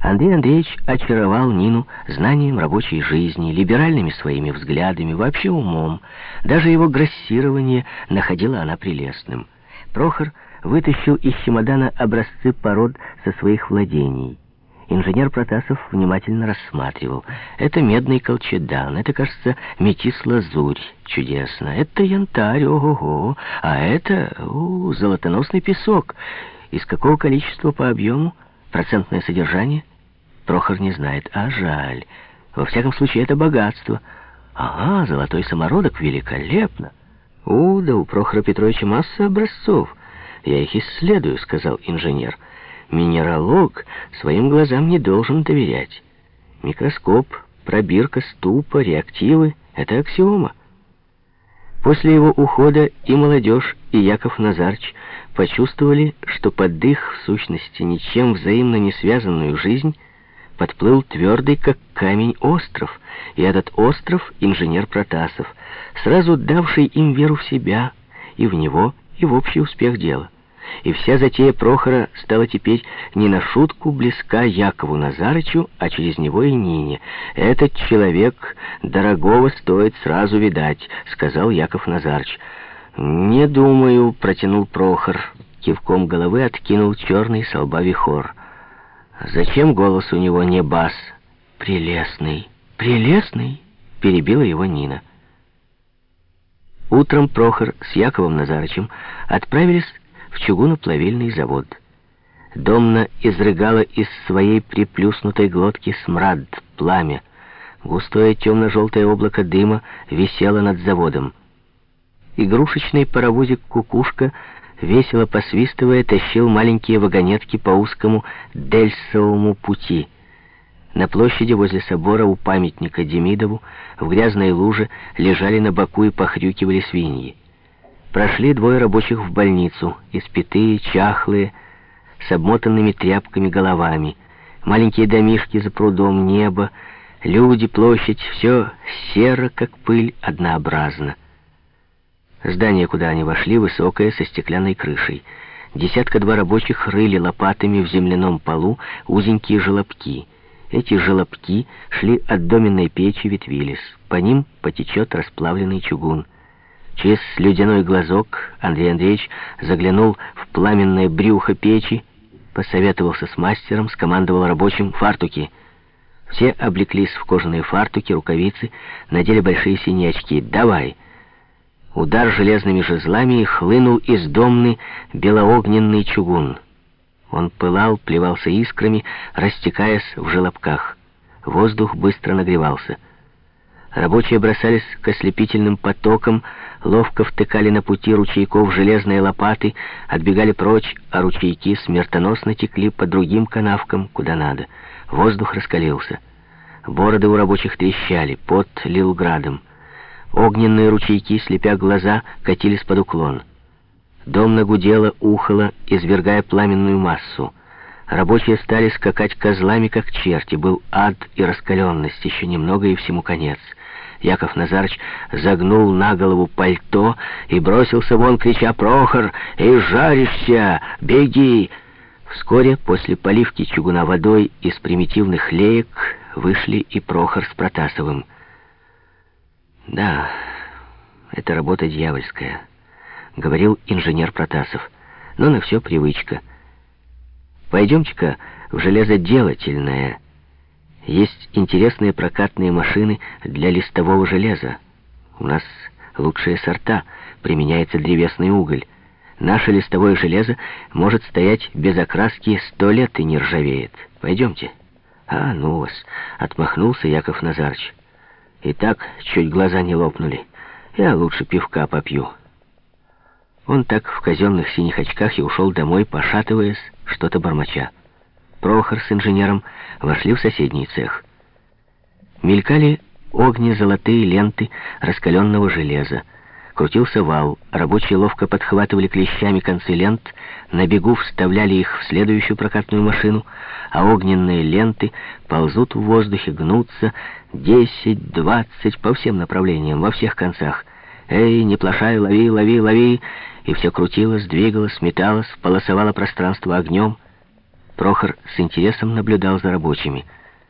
Андрей Андреевич очаровал Нину знанием рабочей жизни, либеральными своими взглядами, вообще умом. Даже его грассирование находила она прелестным. Прохор вытащил из чемодана образцы пород со своих владений. Инженер Протасов внимательно рассматривал. Это медный колчедан, это, кажется, метис-лазурь. Чудесно. Это янтарь, ого-го. А это, у, золотоносный песок. Из какого количества по объему? Процентное содержание? Прохор не знает. А жаль. Во всяком случае, это богатство. Ага, золотой самородок великолепно. У, да у Прохора Петровича масса образцов. Я их исследую, сказал инженер. Минералог своим глазам не должен доверять. Микроскоп, пробирка, ступа, реактивы — это аксиома. После его ухода и молодежь, и Яков Назарч почувствовали, что под их, в сущности, ничем взаимно не связанную жизнь подплыл твердый, как камень, остров, и этот остров — инженер Протасов, сразу давший им веру в себя и в него, и в общий успех дела. И вся затея Прохора стала теперь не на шутку близка Якову Назарычу, а через него и Нине. «Этот человек дорогого стоит сразу видать», — сказал Яков Назарыч. «Не думаю», — протянул Прохор. Кивком головы откинул черный с лба вихор. «Зачем голос у него не бас?» «Прелестный, прелестный», — перебила его Нина. Утром Прохор с Яковом Назарычем отправились в чугуноплавильный завод. Домна изрыгала из своей приплюснутой глотки смрад, пламя. Густое темно-желтое облако дыма висело над заводом. Игрушечный паровозик «Кукушка» весело посвистывая тащил маленькие вагонетки по узкому Дельсовому пути. На площади возле собора у памятника Демидову в грязной луже лежали на боку и похрюкивали свиньи. Прошли двое рабочих в больницу, испитые, чахлые, с обмотанными тряпками головами. Маленькие домишки за прудом, небо, люди, площадь, все серо, как пыль, однообразно. Здание, куда они вошли, высокое, со стеклянной крышей. Десятка-два рабочих рыли лопатами в земляном полу узенькие желобки. Эти желобки шли от доменной печи ветвились. По ним потечет расплавленный чугун. Через слюдяной глазок Андрей Андреевич заглянул в пламенное брюхо печи, посоветовался с мастером, скомандовал рабочим фартуки. Все облеклись в кожаные фартуки, рукавицы, надели большие синие очки. «Давай!» Удар железными жезлами и хлынул из домны белоогненный чугун. Он пылал, плевался искрами, растекаясь в желобках. Воздух быстро нагревался. Рабочие бросались к ослепительным потокам, ловко втыкали на пути ручейков железные лопаты, отбегали прочь, а ручейки смертоносно текли по другим канавкам, куда надо. Воздух раскалился. Бороды у рабочих трещали, пот лил градом. Огненные ручейки, слепя глаза, катились под уклон. Дом нагудело, ухало, извергая пламенную массу. Рабочие стали скакать козлами, как черти. Был ад и раскаленность, еще немного и всему конец. Яков Назарыч загнул на голову пальто и бросился вон, крича «Прохор, и жаришься! Беги!» Вскоре после поливки чугуна водой из примитивных леек вышли и Прохор с Протасовым. «Да, это работа дьявольская», — говорил инженер Протасов. «Но на все привычка. Пойдемте-ка в железоделательное». Есть интересные прокатные машины для листового железа. У нас лучшие сорта, применяется древесный уголь. Наше листовое железо может стоять без окраски сто лет и не ржавеет. Пойдемте. А, ну вас, отмахнулся Яков Назарч. И так чуть глаза не лопнули. Я лучше пивка попью. Он так в казенных синих очках и ушел домой, пошатываясь, что-то бормоча. Прохор с инженером вошли в соседний цех. Мелькали огне-золотые ленты раскаленного железа. Крутился вал, рабочие ловко подхватывали клещами концы лент, на бегу вставляли их в следующую прокатную машину, а огненные ленты ползут в воздухе, гнутся десять, двадцать по всем направлениям, во всех концах. «Эй, не плашай, лови, лови, лови!» И все крутилось, двигалось, металось, полосовало пространство огнем — Прохор с интересом наблюдал за рабочими –